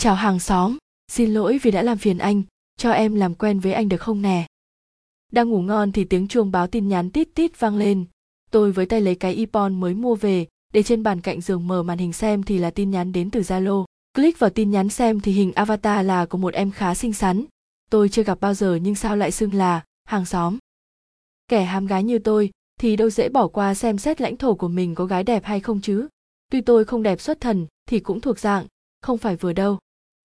chào hàng xóm xin lỗi vì đã làm phiền anh cho em làm quen với anh được không nè đang ngủ ngon thì tiếng chuông báo tin nhắn tít tít vang lên tôi với tay lấy cái ipon mới mua về để trên bàn cạnh giường mở màn hình xem thì là tin nhắn đến từ Zalo. Click vào tin nhắn xem thì hình avatar là của một em khá xinh xắn. Tôi chưa gặp bao giờ nhưng sao lại xưng là hàng xóm. Kẻ ham gái như tôi thì đâu dễ bỏ qua xem xét lãnh thổ của mình có gái đẹp hay không chứ. Tuy tôi không đẹp xuất thần thì cũng thuộc dạng, không phải vừa đâu.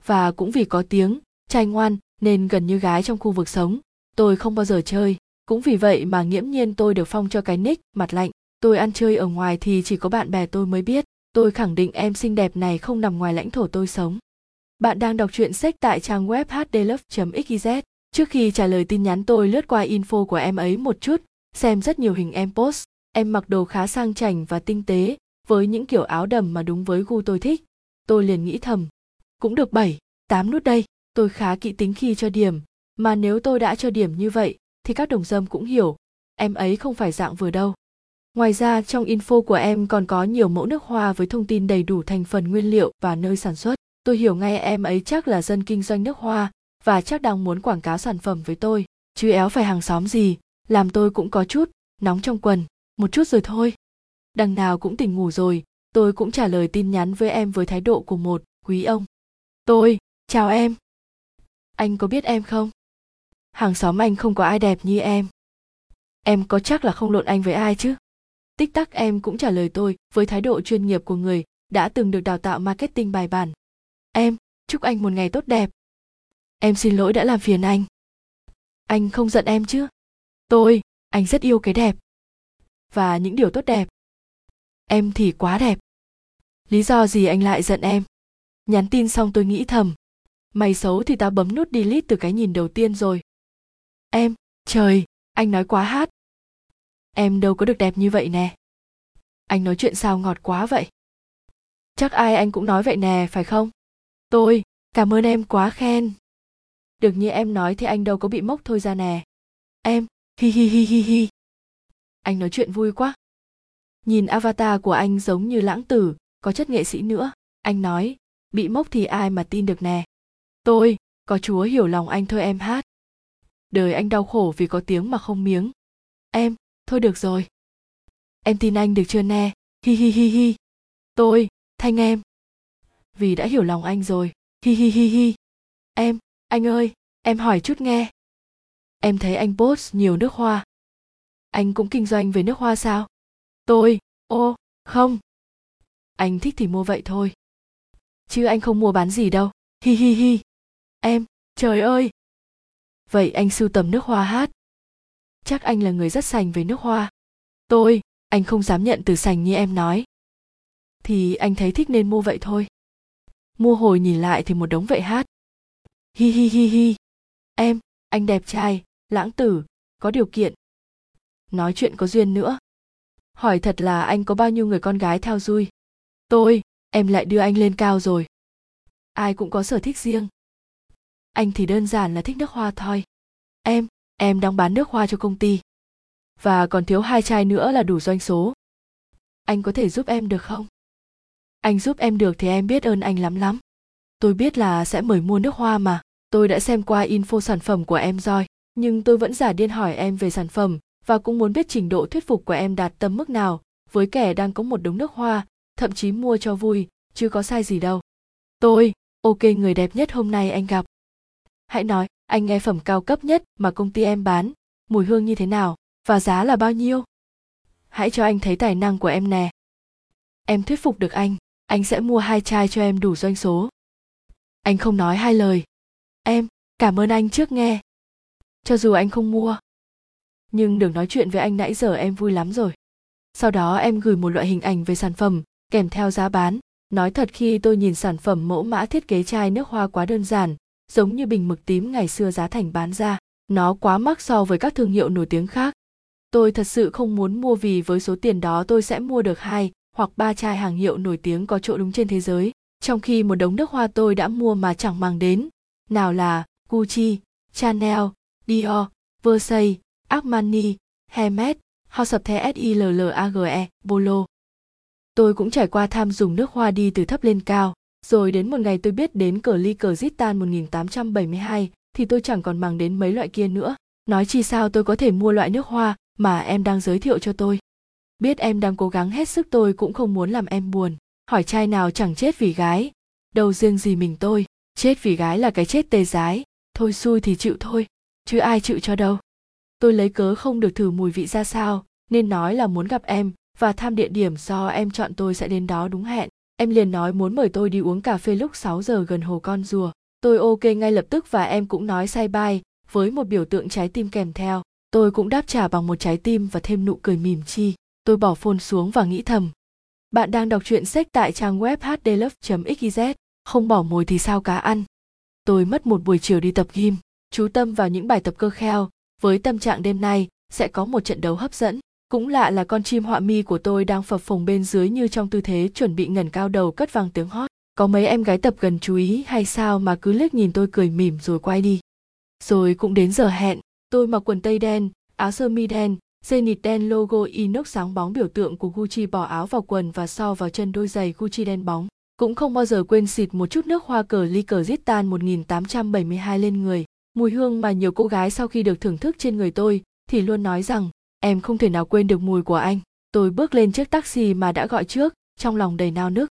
Và cũng vì có tiếng, trai ngoan nên gần như gái trong khu vực sống, tôi không bao giờ chơi. Cũng vì vậy mà nghiễm nhiên tôi được phong cho cái nick mặt lạnh. Tôi ăn chơi ở ngoài thì chỉ có bạn bè tôi mới biết. Tôi khẳng định em xinh đẹp này không nằm ngoài lãnh thổ tôi sống. Bạn đang đọc truyện sách tại trang web hdlove.xyz. Trước khi trả lời tin nhắn tôi lướt qua info của em ấy một chút, xem rất nhiều hình em post. Em mặc đồ khá sang chảnh và tinh tế, với những kiểu áo đầm mà đúng với gu tôi thích. Tôi liền nghĩ thầm, cũng được 7, 8 nút đây, tôi khá kỹ tính khi cho điểm, mà nếu tôi đã cho điểm như vậy thì các đồng dâm cũng hiểu, em ấy không phải dạng vừa đâu. Ngoài ra trong info của em còn có nhiều mẫu nước hoa với thông tin đầy đủ thành phần nguyên liệu và nơi sản xuất. Tôi hiểu ngay em ấy chắc là dân kinh doanh nước hoa và chắc đang muốn quảng cáo sản phẩm với tôi. Chứ éo phải hàng xóm gì, làm tôi cũng có chút, nóng trong quần, một chút rồi thôi. Đằng nào cũng tỉnh ngủ rồi, tôi cũng trả lời tin nhắn với em với thái độ của một quý ông. Tôi, chào em. Anh có biết em không? Hàng xóm anh không có ai đẹp như em. Em có chắc là không lộn anh với ai chứ? Tích tắc em cũng trả lời tôi với thái độ chuyên nghiệp của người đã từng được đào tạo marketing bài bản. Em, chúc anh một ngày tốt đẹp. Em xin lỗi đã làm phiền anh. Anh không giận em chứ? Tôi, anh rất yêu cái đẹp. Và những điều tốt đẹp. Em thì quá đẹp. Lý do gì anh lại giận em? Nhắn tin xong tôi nghĩ thầm. Mày xấu thì tao bấm nút delete từ cái nhìn đầu tiên rồi. Em, trời, anh nói quá hát. Em đâu có được đẹp như vậy nè. Anh nói chuyện sao ngọt quá vậy? Chắc ai anh cũng nói vậy nè, phải không? Tôi, cảm ơn em quá khen. Được như em nói thì anh đâu có bị mốc thôi ra nè. Em, hi hi hi hi hi. Anh nói chuyện vui quá. Nhìn avatar của anh giống như lãng tử, có chất nghệ sĩ nữa. Anh nói, bị mốc thì ai mà tin được nè. Tôi, có chúa hiểu lòng anh thôi em hát. Đời anh đau khổ vì có tiếng mà không miếng. Em, thôi được rồi. Em tin anh được chưa nè, hi hi hi hi. Tôi, thanh em. Vì đã hiểu lòng anh rồi, hi hi hi hi. Em, anh ơi, em hỏi chút nghe. Em thấy anh post nhiều nước hoa. Anh cũng kinh doanh về nước hoa sao? Tôi, ô, không. Anh thích thì mua vậy thôi. Chứ anh không mua bán gì đâu, hi hi hi. Em, trời ơi. Vậy anh sưu tầm nước hoa hát. Chắc anh là người rất sành về nước hoa. Tôi, anh không dám nhận từ sành như em nói. Thì anh thấy thích nên mua vậy thôi. Mua hồi nhìn lại thì một đống vậy hát. Hi hi hi hi. Em, anh đẹp trai, lãng tử, có điều kiện. Nói chuyện có duyên nữa. Hỏi thật là anh có bao nhiêu người con gái theo dui. Tôi, em lại đưa anh lên cao rồi. Ai cũng có sở thích riêng. Anh thì đơn giản là thích nước hoa thôi. Em, em đang bán nước hoa cho công ty. Và còn thiếu hai chai nữa là đủ doanh số. Anh có thể giúp em được không? Anh giúp em được thì em biết ơn anh lắm lắm. Tôi biết là sẽ mời mua nước hoa mà. Tôi đã xem qua info sản phẩm của em rồi, nhưng tôi vẫn giả điên hỏi em về sản phẩm và cũng muốn biết trình độ thuyết phục của em đạt tầm mức nào với kẻ đang có một đống nước hoa, thậm chí mua cho vui, chứ có sai gì đâu. Tôi, ok người đẹp nhất hôm nay anh gặp. Hãy nói, anh nghe phẩm cao cấp nhất mà công ty em bán, mùi hương như thế nào và giá là bao nhiêu? Hãy cho anh thấy tài năng của em nè. Em thuyết phục được anh, anh sẽ mua hai chai cho em đủ doanh số. Anh không nói hai lời. Em, cảm ơn anh trước nghe. Cho dù anh không mua. Nhưng được nói chuyện với anh nãy giờ em vui lắm rồi. Sau đó em gửi một loại hình ảnh về sản phẩm, kèm theo giá bán. Nói thật khi tôi nhìn sản phẩm mẫu mã thiết kế chai nước hoa quá đơn giản, giống như bình mực tím ngày xưa giá thành bán ra, nó quá mắc so với các thương hiệu nổi tiếng khác. Tôi thật sự không muốn mua vì với số tiền đó tôi sẽ mua được hai hoặc ba chai hàng hiệu nổi tiếng có chỗ đúng trên thế giới, trong khi một đống nước hoa tôi đã mua mà chẳng mang đến. Nào là Gucci, Chanel, Dior, Versace, Armani, Hermes, House of The SILLAGE, Polo. Tôi cũng trải qua tham dùng nước hoa đi từ thấp lên cao, Rồi đến một ngày tôi biết đến cờ ly cờ Zitan 1872 thì tôi chẳng còn màng đến mấy loại kia nữa. Nói chi sao tôi có thể mua loại nước hoa mà em đang giới thiệu cho tôi. Biết em đang cố gắng hết sức tôi cũng không muốn làm em buồn. Hỏi trai nào chẳng chết vì gái. Đâu riêng gì mình tôi, chết vì gái là cái chết tê dái. Thôi xui thì chịu thôi, chứ ai chịu cho đâu. Tôi lấy cớ không được thử mùi vị ra sao, nên nói là muốn gặp em và tham địa điểm do em chọn tôi sẽ đến đó đúng hẹn. Em liền nói muốn mời tôi đi uống cà phê lúc 6 giờ gần hồ con rùa. Tôi ok ngay lập tức và em cũng nói say bye với một biểu tượng trái tim kèm theo. Tôi cũng đáp trả bằng một trái tim và thêm nụ cười mỉm chi. Tôi bỏ phone xuống và nghĩ thầm. Bạn đang đọc truyện sách tại trang web hdlove.xyz, không bỏ mồi thì sao cá ăn. Tôi mất một buổi chiều đi tập gym, chú tâm vào những bài tập cơ kheo, với tâm trạng đêm nay sẽ có một trận đấu hấp dẫn. Cũng lạ là con chim họa mi của tôi đang phập phồng bên dưới như trong tư thế chuẩn bị ngẩng cao đầu cất vang tiếng hót. Có mấy em gái tập gần chú ý hay sao mà cứ liếc nhìn tôi cười mỉm rồi quay đi. Rồi cũng đến giờ hẹn, tôi mặc quần tây đen, áo sơ mi đen, dây nịt đen logo inox sáng bóng biểu tượng của Gucci bỏ áo vào quần và so vào chân đôi giày Gucci đen bóng. Cũng không bao giờ quên xịt một chút nước hoa cờ ly cờ Zitan 1872 lên người. Mùi hương mà nhiều cô gái sau khi được thưởng thức trên người tôi thì luôn nói rằng em không thể nào quên được mùi của anh. Tôi bước lên chiếc taxi mà đã gọi trước, trong lòng đầy nao nức.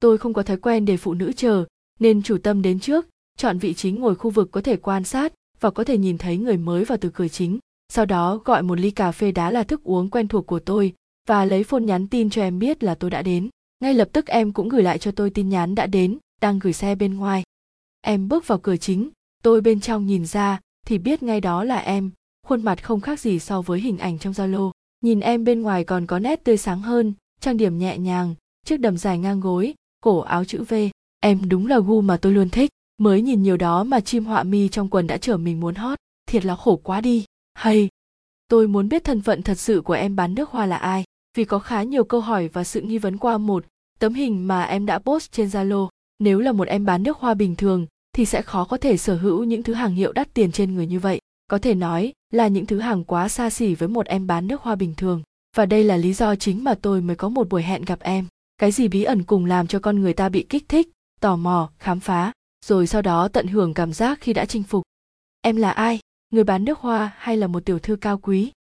Tôi không có thói quen để phụ nữ chờ, nên chủ tâm đến trước, chọn vị trí ngồi khu vực có thể quan sát và có thể nhìn thấy người mới vào từ cửa chính. Sau đó gọi một ly cà phê đá là thức uống quen thuộc của tôi và lấy phone nhắn tin cho em biết là tôi đã đến. Ngay lập tức em cũng gửi lại cho tôi tin nhắn đã đến, đang gửi xe bên ngoài. Em bước vào cửa chính, tôi bên trong nhìn ra thì biết ngay đó là em, khuôn mặt không khác gì so với hình ảnh trong Zalo. Nhìn em bên ngoài còn có nét tươi sáng hơn, trang điểm nhẹ nhàng, chiếc đầm dài ngang gối, cổ áo chữ V. Em đúng là gu mà tôi luôn thích. Mới nhìn nhiều đó mà chim họa mi trong quần đã trở mình muốn hót. Thiệt là khổ quá đi. Hay, tôi muốn biết thân phận thật sự của em bán nước hoa là ai, vì có khá nhiều câu hỏi và sự nghi vấn qua một tấm hình mà em đã post trên Zalo. Nếu là một em bán nước hoa bình thường thì sẽ khó có thể sở hữu những thứ hàng hiệu đắt tiền trên người như vậy. Có thể nói là những thứ hàng quá xa xỉ với một em bán nước hoa bình thường. Và đây là lý do chính mà tôi mới có một buổi hẹn gặp em. Cái gì bí ẩn cùng làm cho con người ta bị kích thích, tò mò, khám phá, rồi sau đó tận hưởng cảm giác khi đã chinh phục. Em là ai? người bán nước hoa hay là một tiểu thư cao quý